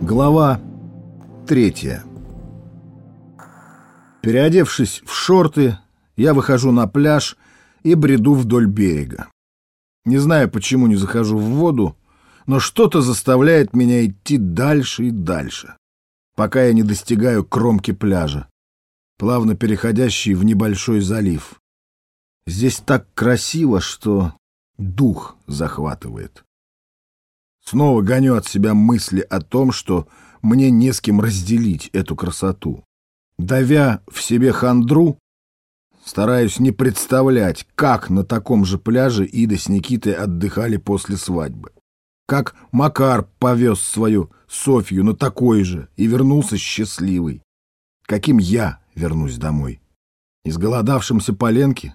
Глава третья Переодевшись в шорты, я выхожу на пляж и бреду вдоль берега. Не знаю, почему не захожу в воду, но что-то заставляет меня идти дальше и дальше, пока я не достигаю кромки пляжа, плавно переходящий в небольшой залив. Здесь так красиво, что дух захватывает. Снова гоню от себя мысли о том, что мне не с кем разделить эту красоту. Давя в себе хандру, стараюсь не представлять, как на таком же пляже Ида с Никитой отдыхали после свадьбы. Как Макар повез свою Софью на такой же и вернулся счастливый. Каким я вернусь домой? Изголодавшимся поленки?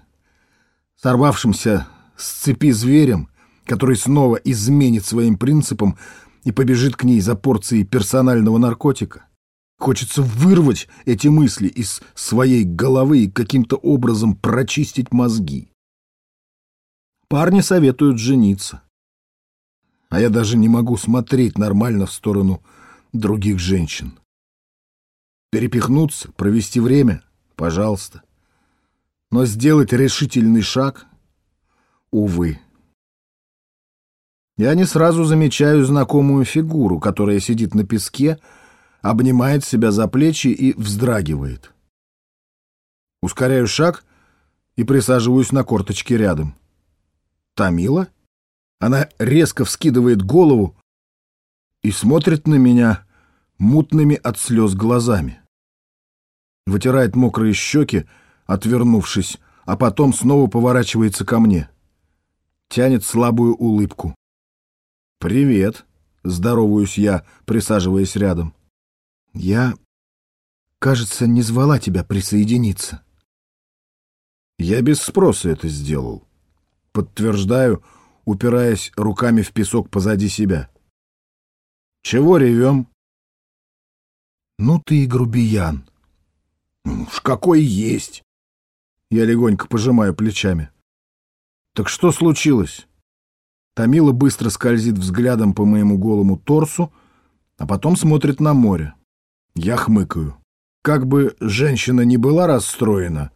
Сорвавшимся с цепи зверем, который снова изменит своим принципам и побежит к ней за порцией персонального наркотика. Хочется вырвать эти мысли из своей головы и каким-то образом прочистить мозги. Парни советуют жениться. А я даже не могу смотреть нормально в сторону других женщин. Перепихнуться, провести время — пожалуйста. Но сделать решительный шаг — увы. Я не сразу замечаю знакомую фигуру, которая сидит на песке, обнимает себя за плечи и вздрагивает. Ускоряю шаг и присаживаюсь на корточке рядом. Тамила? Она резко вскидывает голову и смотрит на меня мутными от слез глазами. Вытирает мокрые щеки, отвернувшись, а потом снова поворачивается ко мне. Тянет слабую улыбку. «Привет», — здороваюсь я, присаживаясь рядом. «Я, кажется, не звала тебя присоединиться». «Я без спроса это сделал», — подтверждаю, упираясь руками в песок позади себя. «Чего ревем?» «Ну ты и грубиян». «Уж какой есть!» Я легонько пожимаю плечами. «Так что случилось?» Тамила быстро скользит взглядом по моему голому торсу, а потом смотрит на море. Я хмыкаю. Как бы женщина не была расстроена,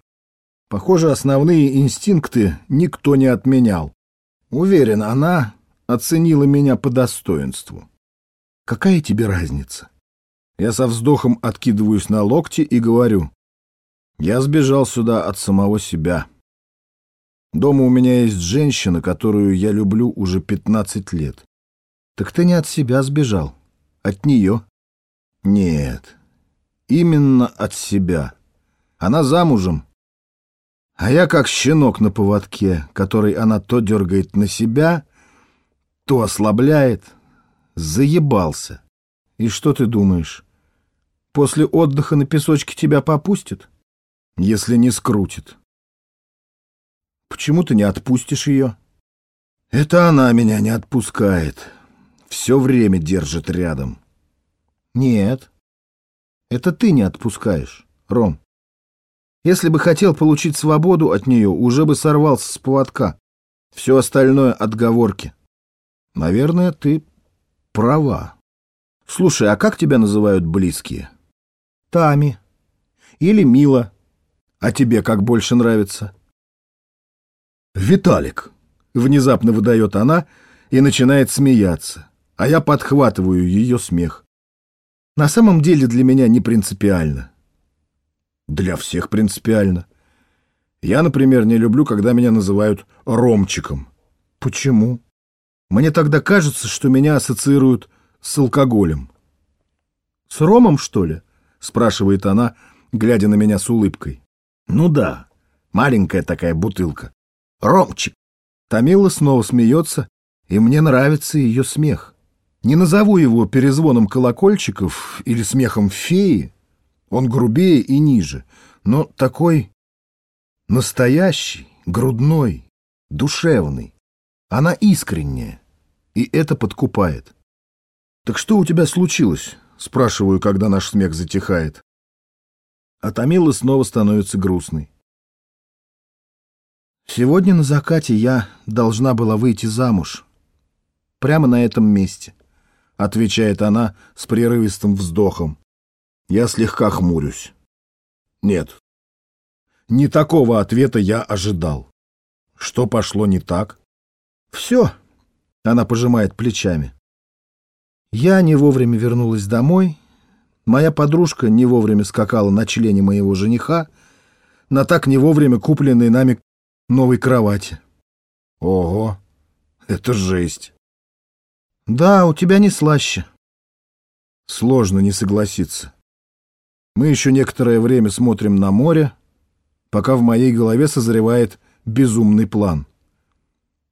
похоже, основные инстинкты никто не отменял. Уверен, она оценила меня по достоинству. Какая тебе разница? Я со вздохом откидываюсь на локти и говорю. Я сбежал сюда от самого себя. Дома у меня есть женщина, которую я люблю уже 15 лет. Так ты не от себя сбежал, от нее. Нет, именно от себя. Она замужем. А я как щенок на поводке, который она то дергает на себя, то ослабляет. Заебался. И что ты думаешь? После отдыха на песочке тебя попустит? Если не скрутит. Почему ты не отпустишь ее? Это она меня не отпускает. Все время держит рядом. Нет. Это ты не отпускаешь, Ром. Если бы хотел получить свободу от нее, уже бы сорвался с поводка. Все остальное — отговорки. Наверное, ты права. Слушай, а как тебя называют близкие? Тами. Или Мила. А тебе как больше нравится? «Виталик!» — внезапно выдает она и начинает смеяться, а я подхватываю ее смех. На самом деле для меня не принципиально. Для всех принципиально. Я, например, не люблю, когда меня называют Ромчиком. Почему? Мне тогда кажется, что меня ассоциируют с алкоголем. «С Ромом, что ли?» — спрашивает она, глядя на меня с улыбкой. «Ну да, маленькая такая бутылка. Ромчик. Тамила снова смеется, и мне нравится ее смех. Не назову его перезвоном колокольчиков или смехом феи. Он грубее и ниже, но такой настоящий, грудной, душевный. Она искренняя, и это подкупает. «Так что у тебя случилось?» — спрашиваю, когда наш смех затихает. А Тамила снова становится грустной. Сегодня на закате я должна была выйти замуж. Прямо на этом месте. отвечает она с прерывистым вздохом. Я слегка хмурюсь. Нет, не такого ответа я ожидал. Что пошло не так? Все, она пожимает плечами. Я не вовремя вернулась домой. Моя подружка не вовремя скакала на члене моего жениха, на так не вовремя купленной нами новой кровати. Ого, это жесть. Да, у тебя не слаще. Сложно не согласиться. Мы еще некоторое время смотрим на море, пока в моей голове созревает безумный план.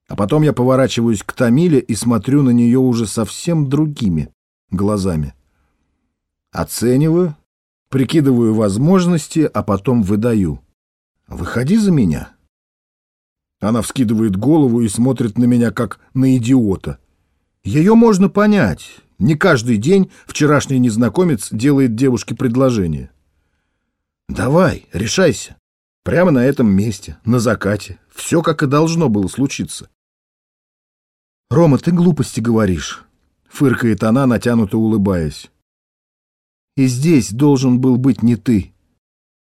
А потом я поворачиваюсь к Тамиле и смотрю на нее уже совсем другими глазами. Оцениваю, прикидываю возможности, а потом выдаю. «Выходи за меня». Она вскидывает голову и смотрит на меня, как на идиота. Ее можно понять. Не каждый день вчерашний незнакомец делает девушке предложение. «Давай, решайся. Прямо на этом месте, на закате. Все, как и должно было случиться». «Рома, ты глупости говоришь», — фыркает она, натянуто улыбаясь. «И здесь должен был быть не ты.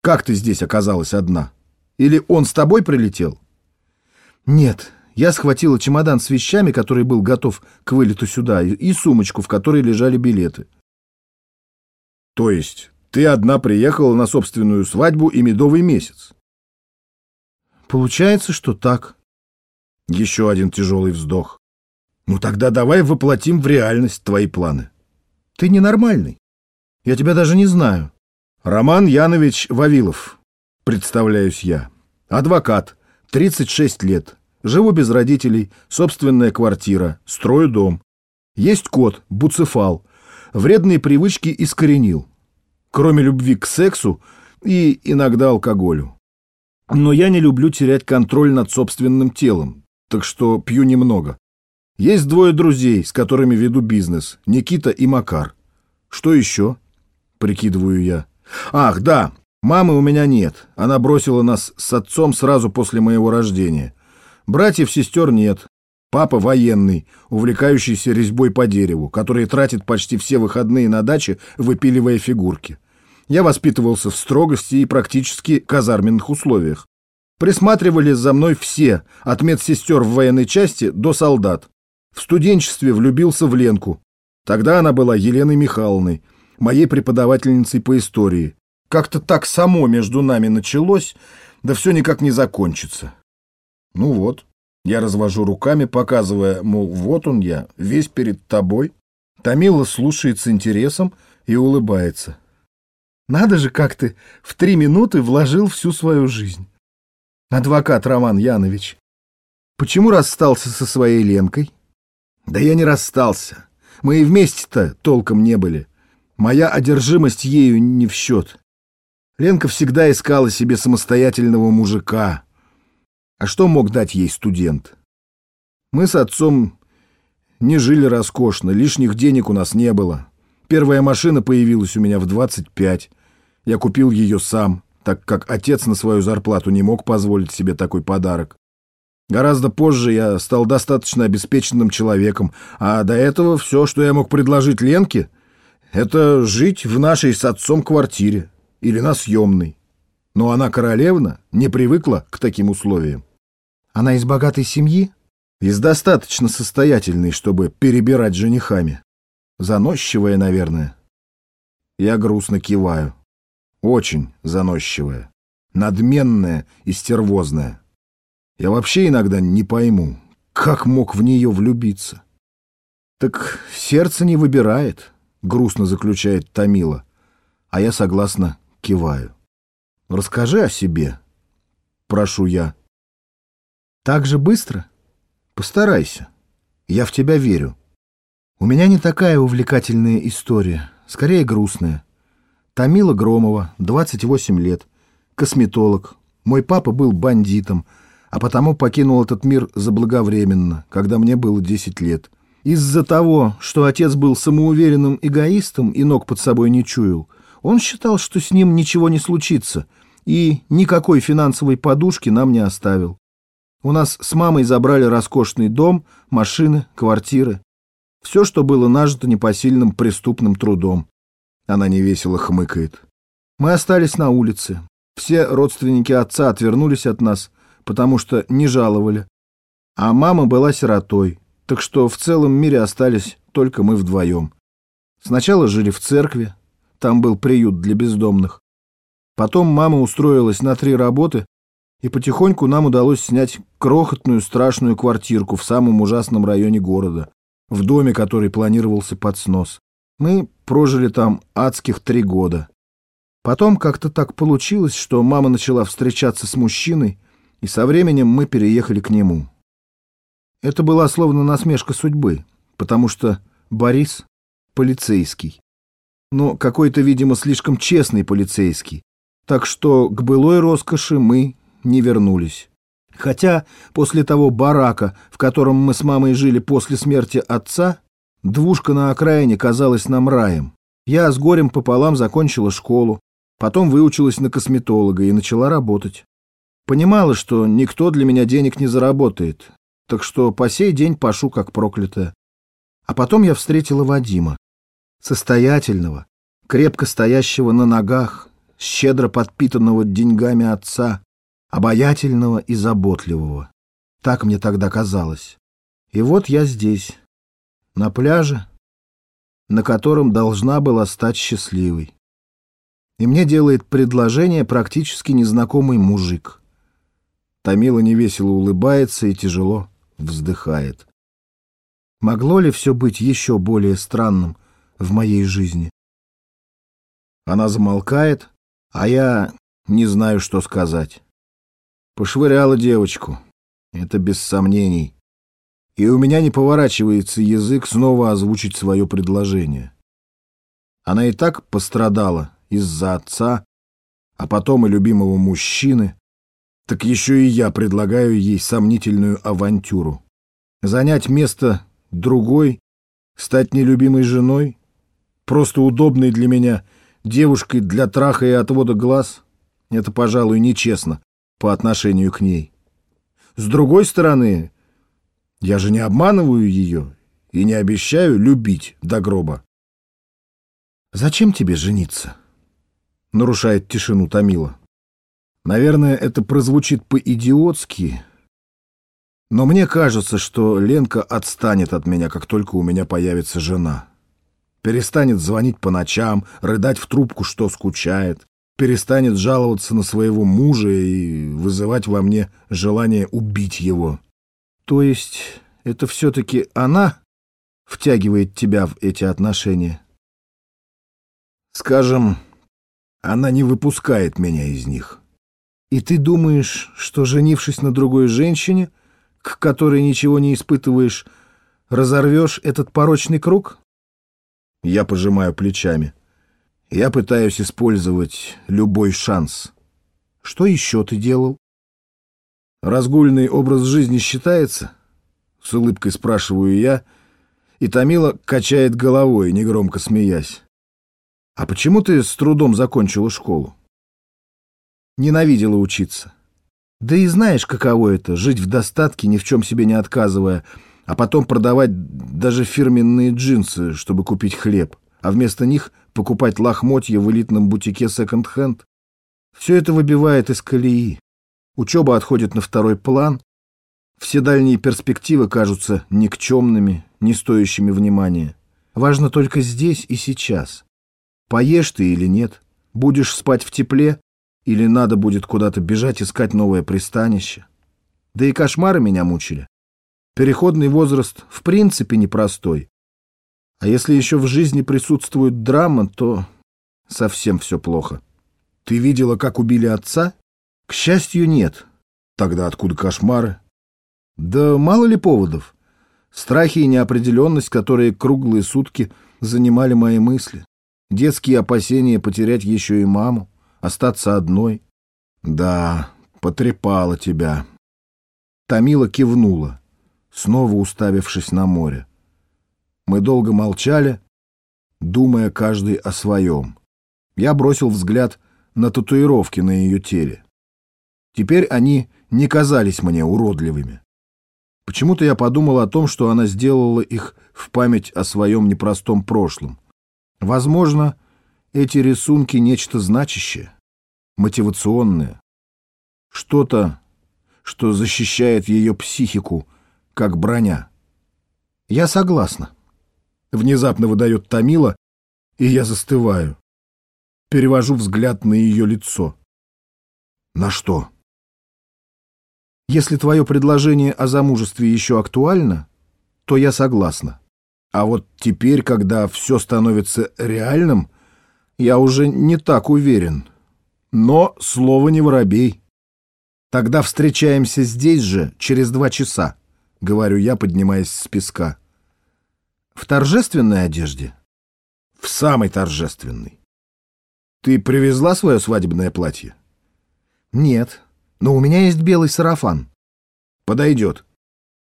Как ты здесь оказалась одна? Или он с тобой прилетел?» «Нет, я схватила чемодан с вещами, который был готов к вылету сюда, и сумочку, в которой лежали билеты». «То есть ты одна приехала на собственную свадьбу и медовый месяц?» «Получается, что так». Еще один тяжелый вздох. Ну тогда давай воплотим в реальность твои планы. Ты ненормальный. Я тебя даже не знаю. Роман Янович Вавилов. Представляюсь я. Адвокат. 36 лет. Живу без родителей. Собственная квартира. Строю дом. Есть кот. Буцефал. Вредные привычки искоренил. Кроме любви к сексу и иногда алкоголю. Но я не люблю терять контроль над собственным телом, так что пью немного. Есть двое друзей, с которыми веду бизнес. Никита и Макар. Что еще? Прикидываю я. Ах, да, мамы у меня нет. Она бросила нас с отцом сразу после моего рождения. Братьев-сестер нет. Папа военный, увлекающийся резьбой по дереву, который тратит почти все выходные на даче, выпиливая фигурки. Я воспитывался в строгости и практически казарменных условиях. Присматривали за мной все, от медсестер в военной части до солдат. В студенчестве влюбился в Ленку. Тогда она была Еленой Михайловной, моей преподавательницей по истории. Как-то так само между нами началось, да все никак не закончится. Ну вот, я развожу руками, показывая, мол, вот он я, весь перед тобой. Тамила слушает с интересом и улыбается. Надо же, как ты в три минуты вложил всю свою жизнь. Адвокат Роман Янович, почему расстался со своей Ленкой? Да я не расстался. Мы и вместе-то толком не были. Моя одержимость ею не в счет. Ленка всегда искала себе самостоятельного мужика. А что мог дать ей студент? Мы с отцом не жили роскошно, лишних денег у нас не было. Первая машина появилась у меня в 25. Я купил ее сам, так как отец на свою зарплату не мог позволить себе такой подарок. Гораздо позже я стал достаточно обеспеченным человеком, а до этого все, что я мог предложить Ленке, это жить в нашей с отцом квартире или на съемной. Но она королевна, не привыкла к таким условиям. Она из богатой семьи? Из достаточно состоятельной, чтобы перебирать женихами. Заносчивая, наверное. Я грустно киваю. Очень заносчивая. Надменная и стервозная. Я вообще иногда не пойму, как мог в нее влюбиться. Так сердце не выбирает, грустно заключает Томила, а я согласно киваю. Расскажи о себе, прошу я. Так же быстро? Постарайся. Я в тебя верю. У меня не такая увлекательная история, скорее грустная. Томила Громова, 28 лет, косметолог. Мой папа был бандитом — а потому покинул этот мир заблаговременно, когда мне было 10 лет. Из-за того, что отец был самоуверенным эгоистом и ног под собой не чуял, он считал, что с ним ничего не случится, и никакой финансовой подушки нам не оставил. У нас с мамой забрали роскошный дом, машины, квартиры. Все, что было нажито непосильным преступным трудом. Она невесело хмыкает. Мы остались на улице. Все родственники отца отвернулись от нас, потому что не жаловали. А мама была сиротой, так что в целом мире остались только мы вдвоем. Сначала жили в церкви, там был приют для бездомных. Потом мама устроилась на три работы, и потихоньку нам удалось снять крохотную страшную квартирку в самом ужасном районе города, в доме, который планировался под снос. Мы прожили там адских три года. Потом как-то так получилось, что мама начала встречаться с мужчиной, и со временем мы переехали к нему. Это была словно насмешка судьбы, потому что Борис — полицейский. Но какой-то, видимо, слишком честный полицейский. Так что к былой роскоши мы не вернулись. Хотя после того барака, в котором мы с мамой жили после смерти отца, двушка на окраине казалась нам раем. Я с горем пополам закончила школу, Потом выучилась на косметолога и начала работать. Понимала, что никто для меня денег не заработает, так что по сей день пашу как проклятая. А потом я встретила Вадима. Состоятельного, крепко стоящего на ногах, щедро подпитанного деньгами отца, обаятельного и заботливого. Так мне тогда казалось. И вот я здесь, на пляже, на котором должна была стать счастливой и мне делает предложение практически незнакомый мужик. Томила невесело улыбается и тяжело вздыхает. Могло ли все быть еще более странным в моей жизни? Она замолкает, а я не знаю, что сказать. Пошвыряла девочку, это без сомнений. И у меня не поворачивается язык снова озвучить свое предложение. Она и так пострадала, из-за отца, а потом и любимого мужчины, так еще и я предлагаю ей сомнительную авантюру. Занять место другой, стать нелюбимой женой, просто удобной для меня девушкой для траха и отвода глаз — это, пожалуй, нечестно по отношению к ней. С другой стороны, я же не обманываю ее и не обещаю любить до гроба. Зачем тебе жениться? нарушает тишину Томила. Наверное, это прозвучит по-идиотски, но мне кажется, что Ленка отстанет от меня, как только у меня появится жена. Перестанет звонить по ночам, рыдать в трубку, что скучает, перестанет жаловаться на своего мужа и вызывать во мне желание убить его. То есть это все-таки она втягивает тебя в эти отношения? Скажем, она не выпускает меня из них. И ты думаешь, что, женившись на другой женщине, к которой ничего не испытываешь, разорвешь этот порочный круг? Я пожимаю плечами. Я пытаюсь использовать любой шанс. Что еще ты делал? Разгульный образ жизни считается? С улыбкой спрашиваю я, и Томила качает головой, негромко смеясь. А почему ты с трудом закончила школу? Ненавидела учиться. Да и знаешь, каково это — жить в достатке, ни в чем себе не отказывая, а потом продавать даже фирменные джинсы, чтобы купить хлеб, а вместо них покупать лохмотья в элитном бутике секонд-хенд. Все это выбивает из колеи. Учеба отходит на второй план. Все дальние перспективы кажутся никчемными, не стоящими внимания. Важно только здесь и сейчас. Поешь ты или нет? Будешь спать в тепле? Или надо будет куда-то бежать искать новое пристанище? Да и кошмары меня мучили. Переходный возраст в принципе непростой. А если еще в жизни присутствует драма, то совсем все плохо. Ты видела, как убили отца? К счастью, нет. Тогда откуда кошмары? Да мало ли поводов. Страхи и неопределенность, которые круглые сутки занимали мои мысли. Детские опасения потерять еще и маму, остаться одной. Да, потрепала тебя. Томила кивнула, снова уставившись на море. Мы долго молчали, думая каждый о своем. Я бросил взгляд на татуировки на ее теле. Теперь они не казались мне уродливыми. Почему-то я подумал о том, что она сделала их в память о своем непростом прошлом. Возможно, эти рисунки — нечто значащее, мотивационное. Что-то, что защищает ее психику, как броня. Я согласна. Внезапно выдает Томила, и я застываю. Перевожу взгляд на ее лицо. На что? Если твое предложение о замужестве еще актуально, то я согласна. А вот теперь, когда все становится реальным, я уже не так уверен. Но слово не воробей. Тогда встречаемся здесь же через два часа, говорю я, поднимаясь с песка. В торжественной одежде? В самой торжественной. Ты привезла свое свадебное платье? Нет, но у меня есть белый сарафан. Подойдет.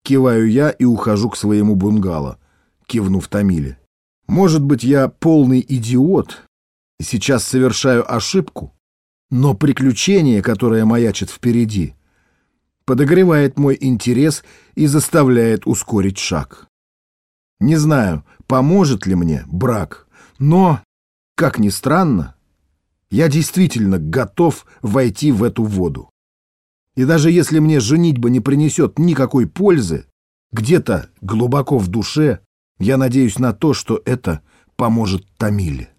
Киваю я и ухожу к своему бунгало, кивнув Томиле. Может быть, я полный идиот и сейчас совершаю ошибку, но приключение, которое маячит впереди, подогревает мой интерес и заставляет ускорить шаг. Не знаю, поможет ли мне брак, но, как ни странно, я действительно готов войти в эту воду. И даже если мне женитьба не принесет никакой пользы, где-то глубоко в душе я надеюсь на то, что это поможет Тамиле.